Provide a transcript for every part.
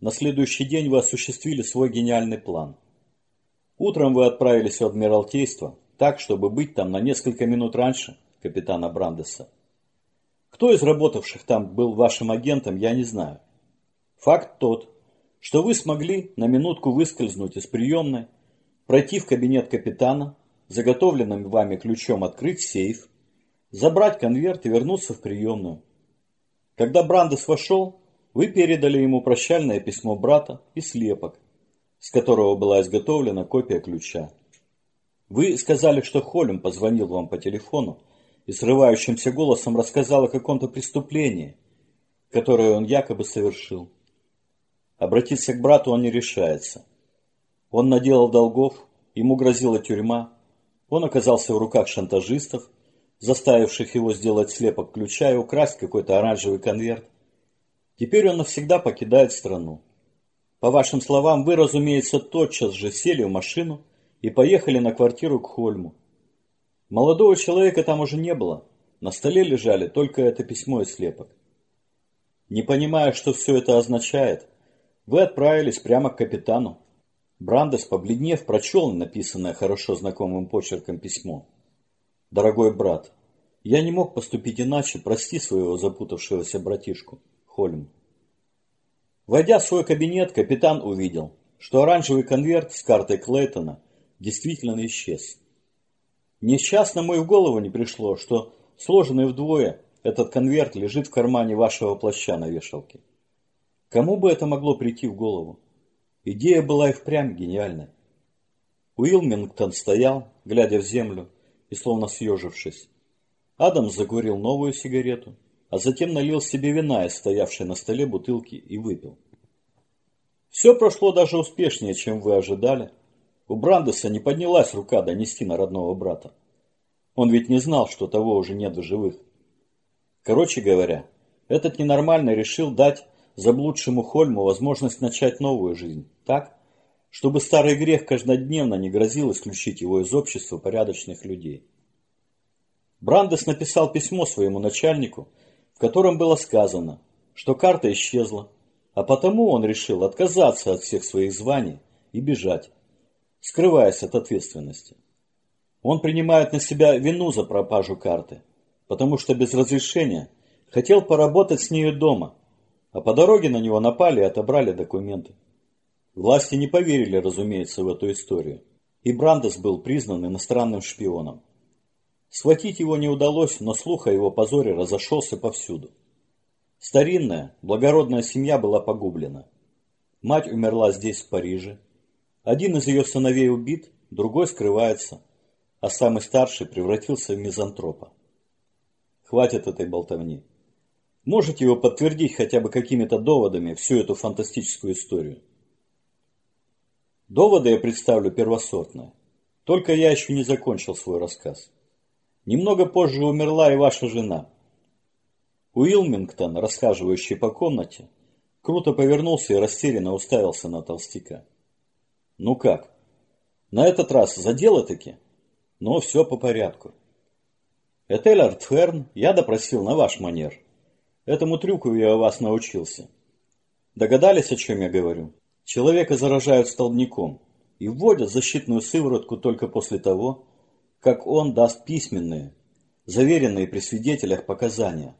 На следующий день вы осуществили свой гениальный план. Утром вы отправились в Адмиралтейство, так, чтобы быть там на несколько минут раньше капитана Брандеса. Кто из работавших там был вашим агентом, я не знаю. Факт тот, что вы смогли на минутку выскользнуть из приемной, пройти в кабинет капитана, заготовленным вами ключом открыть сейф, забрать конверт и вернуться в приемную. Когда Брандес вошел, вы передали ему прощальное письмо брата и слепок, с которого была изготовлена копия ключа. Вы сказали, что Холлем позвонил вам по телефону и срывающимся голосом рассказал о каком-то преступлении, которое он якобы совершил. Обратиться к брату он не решается. Он наделал долгов, ему грозила тюрьма, он оказался в руках шантажистов, заставивших его сделать слепок ключа и украсть какой-то оранжевый конверт. Теперь он навсегда покидает страну. По вашим словам, вы, разумеется, тотчас же сели в машину и поехали на квартиру к Хольму. Молодого человека там уже не было. На столе лежали только это письмо и слепок. Не понимая, что все это означает, вы отправились прямо к капитану. Брандес, побледнев, прочел написанное хорошо знакомым почерком письмо. «Дорогой брат, я не мог поступить иначе, прости своего запутавшегося братишку. Хольм. Войдя в свой кабинет, капитан увидел, что оранжевый конверт с картой Клейтона действительно исчез. Несчастному и в голову не пришло, что сложенный вдвое этот конверт лежит в кармане вашего плаща на вешалке. Кому бы это могло прийти в голову? Идея была и впрямь гениальная. Уилмингтон стоял, глядя в землю и словно съежившись. Адамс закурил новую сигарету, а затем налил себе вина из стоявшей на столе бутылки и выпил. Все прошло даже успешнее, чем вы ожидали. У Брандеса не поднялась рука донести на родного брата. Он ведь не знал, что того уже нет в живых. Короче говоря, этот ненормальный решил дать заблудшему Хольму возможность начать новую жизнь, так, чтобы старый грех каждодневно не грозил исключить его из общества порядочных людей. Брандес написал письмо своему начальнику, котором было сказано, что карта исчезла, а потому он решил отказаться от всех своих званий и бежать, скрываясь от ответственности. Он принимает на себя вину за пропажу карты, потому что без разрешения хотел поработать с нею дома, а по дороге на него напали и отобрали документы. Власти не поверили, разумеется, в эту историю, и Брандес был признан иностранным шпионом. Схватить его не удалось, но слух о его позоре разошелся повсюду. Старинная, благородная семья была погублена. Мать умерла здесь, в Париже. Один из ее сыновей убит, другой скрывается, а самый старший превратился в мизантропа. Хватит этой болтовни. Можете его подтвердить хотя бы какими-то доводами всю эту фантастическую историю? Доводы я представлю первосортные. Только я еще не закончил свой рассказ. Немного позже умерла и ваша жена. Уилмингтон, расхаживающий по комнате, круто повернулся и растерянно уставился на толстяка. Ну как? На этот раз задело таки? Но все по порядку. Этель Артферн я допросил на ваш манер. Этому трюку я у вас научился. Догадались, о чем я говорю? Человека заражают столбняком и вводят защитную сыворотку только после того, как он даст письменные, заверенные при свидетелях показания.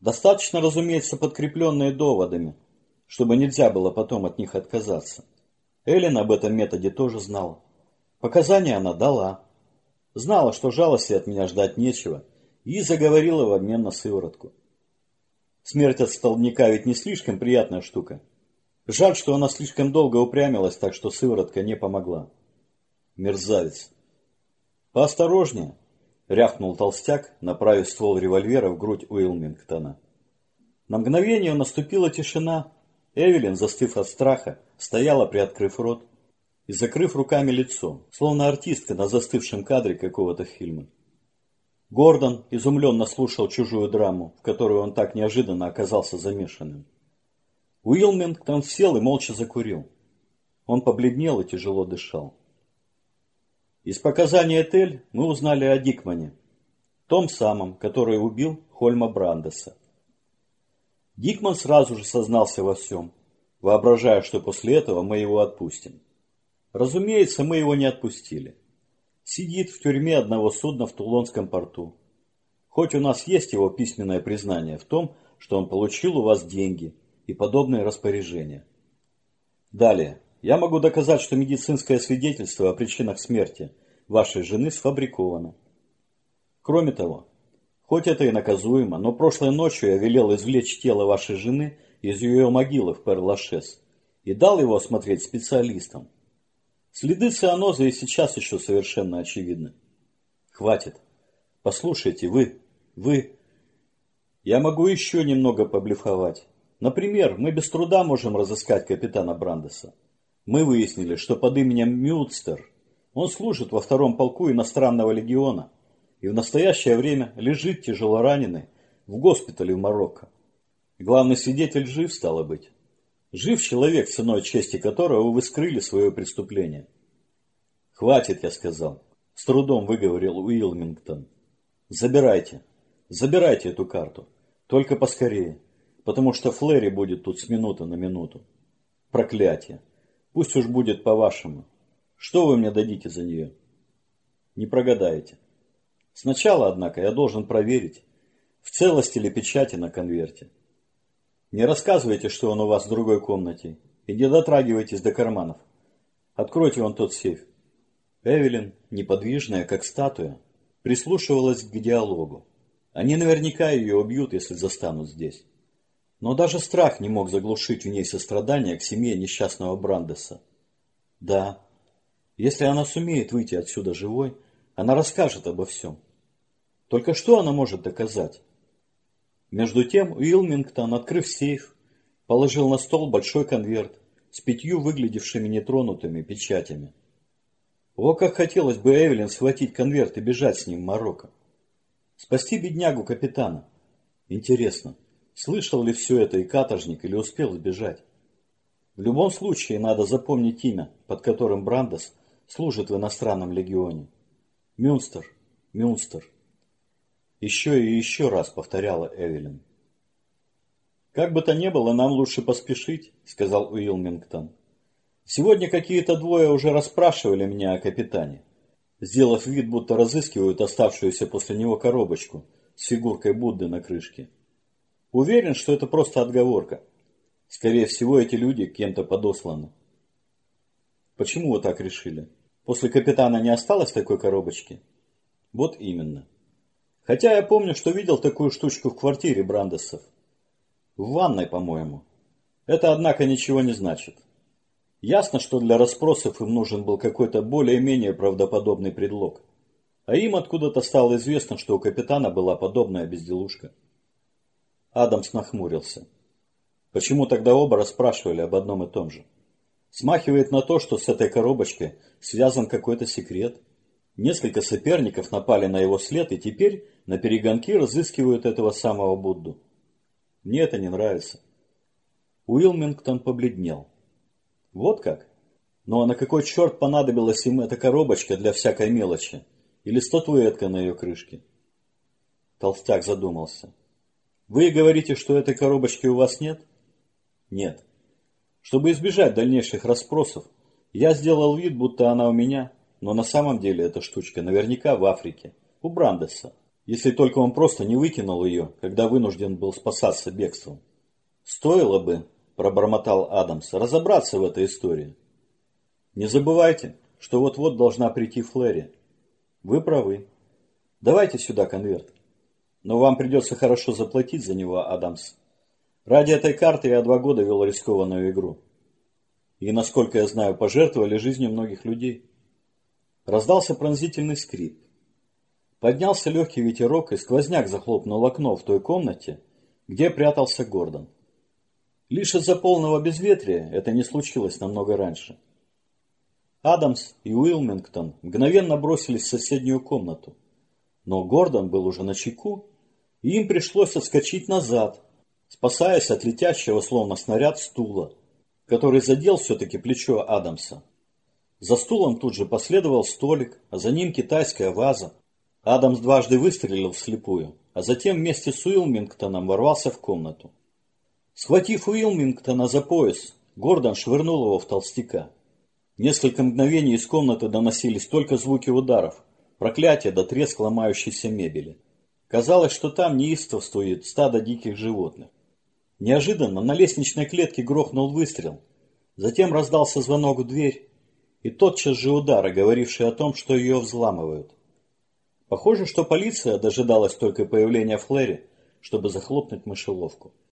Достаточно, разумеется, подкрепленные доводами, чтобы нельзя было потом от них отказаться. Эллен об этом методе тоже знала. Показания она дала. Знала, что жалости от меня ждать нечего, и заговорила в обмен на сыворотку. Смерть от столбняка ведь не слишком приятная штука. Жаль, что она слишком долго упрямилась, так что сыворотка не помогла. Мерзавец. «Поосторожнее!» – рявкнул толстяк, направив ствол револьвера в грудь Уилмингтона. На мгновение наступила тишина. Эвелин, застыв от страха, стояла, приоткрыв рот и закрыв руками лицо, словно артистка на застывшем кадре какого-то фильма. Гордон изумленно слушал чужую драму, в которую он так неожиданно оказался замешанным. Уилмингтон сел и молча закурил. Он побледнел и тяжело дышал. Из показаний Этель мы узнали о Дикмане, том самом, который убил Хольма Брандеса. Дикман сразу же сознался во всем. воображая, что после этого мы его отпустим. Разумеется, мы его не отпустили. Сидит в тюрьме одного судна в Тулонском порту. Хоть у нас есть его письменное признание в том, что он получил у вас деньги и подобные распоряжения. Далее. Я могу доказать, что медицинское свидетельство о причинах смерти вашей жены сфабриковано. Кроме того, хоть это и наказуемо, но прошлой ночью я велел извлечь тело вашей жены из ее могилы в Перлашес и дал его осмотреть специалистам. Следы цианоза и сейчас еще совершенно очевидны. Хватит. Послушайте, вы, вы... Я могу еще немного поблефовать. Например, мы без труда можем разыскать капитана Брандеса. Мы выяснили, что под именем Мюцтер он служит во втором полку иностранного легиона и в настоящее время лежит тяжело раненый в госпитале в Марокко. Главный свидетель жив, стало быть. Жив человек, ценой чести которого вы скрыли свое преступление. Хватит, я сказал. С трудом выговорил Уилмингтон. Забирайте. Забирайте эту карту. Только поскорее. Потому что Флэри будет тут с минуты на минуту. Проклятие. Пусть уж будет по-вашему. Что вы мне дадите за нее? Не прогадаете. Сначала, однако, я должен проверить, в целости ли печати на конверте. Не рассказывайте, что он у вас в другой комнате, и не дотрагивайтесь до карманов. Откройте вон тот сейф. Эвелин, неподвижная, как статуя, прислушивалась к диалогу. Они наверняка ее убьют, если застанут здесь. Но даже страх не мог заглушить в ней сострадание к семье несчастного Брандеса. Да, если она сумеет выйти отсюда живой, она расскажет обо всем. Только что она может доказать? Между тем Уилмингтон, открыв сейф, положил на стол большой конверт с пятью выглядевшими нетронутыми печатями. О, как хотелось бы Эвелин схватить конверт и бежать с ним в Марокко. Спасти беднягу капитана. Интересно, Слышал ли все это и каторжник, или успел сбежать? В любом случае, надо запомнить имя, под которым Брандес служит в иностранном легионе. Мюнстер, Мюнстер. Еще и еще раз повторяла Эвелин. «Как бы то ни было, нам лучше поспешить», — сказал Уилмингтон. «Сегодня какие-то двое уже расспрашивали меня о капитане, сделав вид, будто разыскивают оставшуюся после него коробочку с фигуркой Будды на крышке. Уверен, что это просто отговорка. Скорее всего, эти люди кем-то подосланы. Почему вы так решили? После капитана не осталось такой коробочки? Вот именно. Хотя я помню, что видел такую штучку в квартире Брандесов. В ванной, по-моему. Это, однако, ничего не значит. Ясно, что для расспросов им нужен был какой-то более-менее правдоподобный предлог. А им откуда-то стало известно, что у капитана была подобная безделушка. Адамс нахмурился. Почему тогда оба расспрашивали об одном и том же? Смахивает на то, что с этой коробочкой связан какой-то секрет. Несколько соперников напали на его след и теперь на перегонки разыскивают этого самого Будду. Мне это не нравится. Уилмингтон побледнел. Вот как? Ну а на какой черт понадобилась им эта коробочка для всякой мелочи? Или статуэтка на ее крышке? Толстяк задумался. Вы говорите, что этой коробочки у вас нет? Нет. Чтобы избежать дальнейших расспросов, я сделал вид, будто она у меня, но на самом деле эта штучка наверняка в Африке, у Брандеса, если только он просто не выкинул ее, когда вынужден был спасаться бегством. Стоило бы, пробормотал Адамс, разобраться в этой истории. Не забывайте, что вот-вот должна прийти Флэри. Вы правы. Давайте сюда конверт. Но вам придется хорошо заплатить за него, Адамс. Ради этой карты я два года вел рискованную игру. И, насколько я знаю, пожертвовали жизнью многих людей. Раздался пронзительный скрип. Поднялся легкий ветерок, и сквозняк захлопнул окно в той комнате, где прятался Гордон. Лишь из-за полного безветрия это не случилось намного раньше. Адамс и Уилмингтон мгновенно бросились в соседнюю комнату. Но Гордон был уже на чеку, и им пришлось отскочить назад, спасаясь от летящего словно снаряд стула, который задел все-таки плечо Адамса. За стулом тут же последовал столик, а за ним китайская ваза. Адамс дважды выстрелил вслепую, а затем вместе с Уилмингтоном ворвался в комнату. Схватив Уилмингтона за пояс, Гордон швырнул его в толстяка. Несколько мгновений из комнаты доносились только звуки ударов, проклятия до треск ломающейся мебели. Казалось, что там неистовствует стадо диких животных. Неожиданно на лестничной клетке грохнул выстрел. Затем раздался звонок в дверь, и тотчас же удары, говорившие о том, что ее взламывают. Похоже, что полиция дожидалась только появления Флэри, чтобы захлопнуть мышеловку.